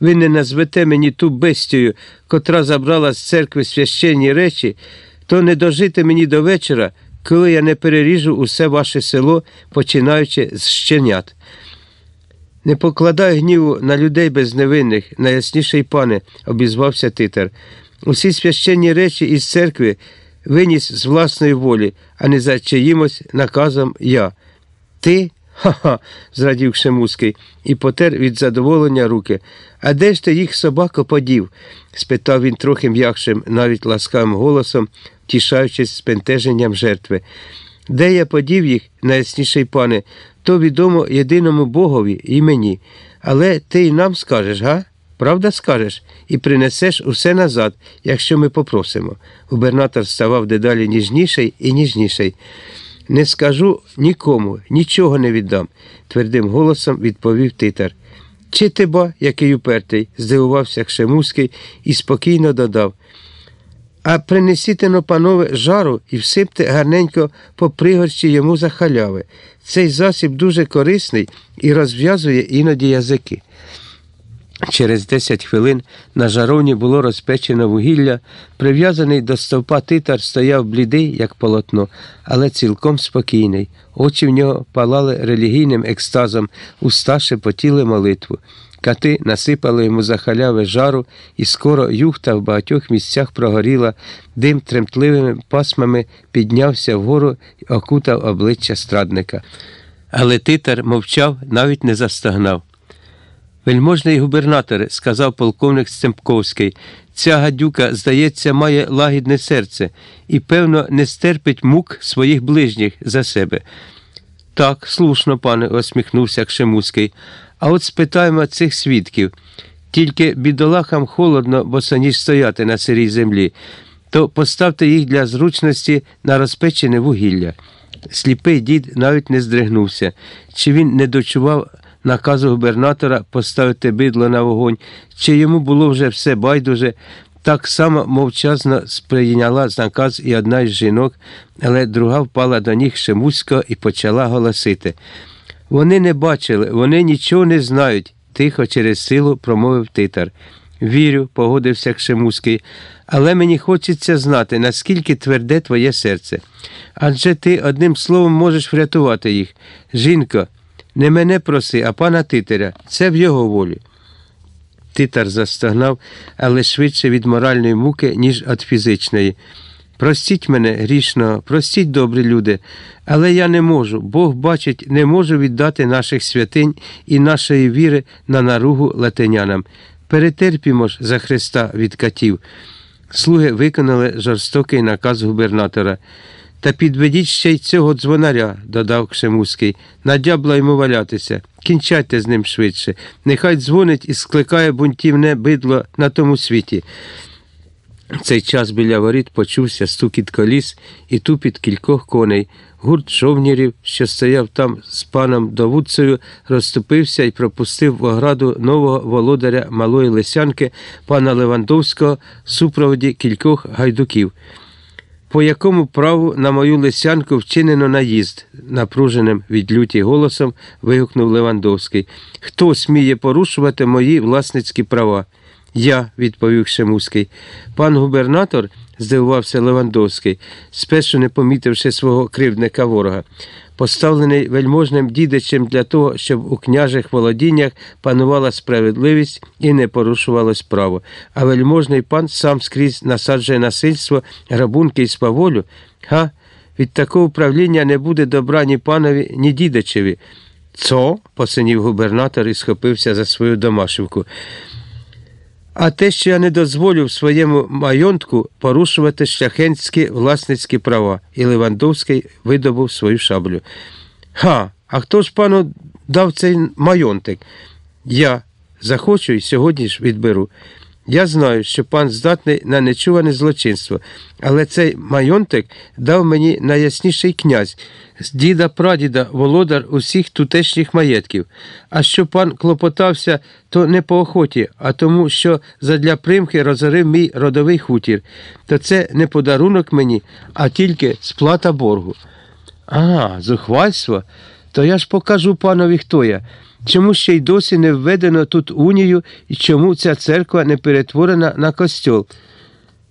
ви не назвете мені ту бестію, котра забрала з церкви священні речі, то не дожити мені до вечора, коли я не переріжу усе ваше село, починаючи з щенят. Не покладай гніву на людей безневинних, найясніший пане, обізвався титар. Усі священні речі із церкви виніс з власної волі, а не за чиїмось наказом я. Ти? Ха-ха, зрадів Шемуський і потер від задоволення руки. А де ж ти їх собако подів? спитав він трохи м'якшим, навіть ласкавим голосом, тішаючись спентеженням жертви. Де я подів їх, найясніший пане, то відомо єдиному Богові і мені. Але ти й нам скажеш, га? Правда скажеш, і принесеш усе назад, якщо ми попросимо. Губернатор ставав дедалі ніжніший і ніжніший. Не скажу нікому, нічого не віддам, твердим голосом відповів титар. Чи ти ба, який упертий, здивувався Кшемуський і спокійно додав. А принесіте но, панове, жару і всипте гарненько по пригорщі йому за халяви. Цей засіб дуже корисний і розв'язує іноді язики. Через 10 хвилин на жаровні було розпечено вугілля, прив'язаний до стовпа титар стояв блідий, як полотно, але цілком спокійний. Очі в нього палали релігійним екстазом, уста шепотіли молитву. Кати насипали йому за халяви жару, і скоро юхта в багатьох місцях прогоріла, дим тремтливими пасмами піднявся вгору і окутав обличчя страдника. Але титар мовчав, навіть не застогнав. Вельможний губернаторе, сказав полковник Стемпковський, ця гадюка, здається, має лагідне серце і, певно, не стерпить мук своїх ближніх за себе. Так, слушно, пане, осміхнувся Кшемуський. А от спитаємо цих свідків. Тільки бідолахам холодно, бо самі стояти на сирій землі, то поставте їх для зручності на розпечене вугілля. Сліпий дід навіть не здригнувся. Чи він не дочував наказу губернатора поставити бидло на вогонь, чи йому було вже все байдуже, так само мовчазно сприйняла наказ і одна із жінок, але друга впала до ніг Шемусько і почала голосити. Вони не бачили, вони нічого не знають, тихо через силу промовив титар. Вірю, погодився Кшемуський, але мені хочеться знати, наскільки тверде твоє серце. Адже ти одним словом можеш врятувати їх. Жінко, не мене проси, а пана титаря. Це в його волі. Титар застогнав, але швидше від моральної муки, ніж від фізичної. Простіть мене, грішно, простіть, добрі люди, але я не можу. Бог бачить, не можу віддати наших святинь і нашої віри на наругу латинянам. Перетерпімо ж за Христа від катів. Слуги виконали жорстокий наказ губернатора. Та підведіть ще й цього дзвонаря, додав Кшемуський. На дябла йому валятися. Кінчайте з ним швидше. Нехай дзвонить і скликає бунтівне бидло на тому світі. В цей час біля воріт почувся стукіт коліс і тупіт кількох коней. Гурт шовнірів, що стояв там з паном Довудцею, розступився і пропустив в ограду нового володаря малої лисянки, пана Левандовського, в супроводі кількох гайдуків. По якому праву на мою лисянку вчинено наїзд, напруженим від люті голосом вигукнув Левандовський. Хто сміє порушувати мої власницькі права? Я, відповів Шемуський. Пан губернатор, здивувався Левандовський, спершу не помітивши свого кривдника ворога, поставлений вельможним дідичем для того, щоб у княжих володіннях панувала справедливість і не порушувалось право. А вельможний пан сам скрізь насаджує насильство, грабунки і спаволю. Га? Від такого управління не буде добра ні панові, ні дідичеві. Цо? посинів губернатор і схопився за свою домашивку. А те, що я не дозволю в своєму майонтку порушувати шляхенські власницькі права, і Левандовський видобув свою шаблю. Ха, а хто ж пану дав цей майонтик? Я захочу і сьогодні ж відберу. Я знаю, що пан здатний на нечуване злочинство, але цей майонтик дав мені найясніший князь, з діда прадіда, володар усіх тутешніх маєтків. А що пан клопотався, то не по охоті, а тому, що задля примхи розорив мій родовий хутір, то це не подарунок мені, а тільки сплата боргу. А, зухвальство, то я ж покажу панові, хто я. Чому ще й досі не введено тут унію і чому ця церква не перетворена на костьол?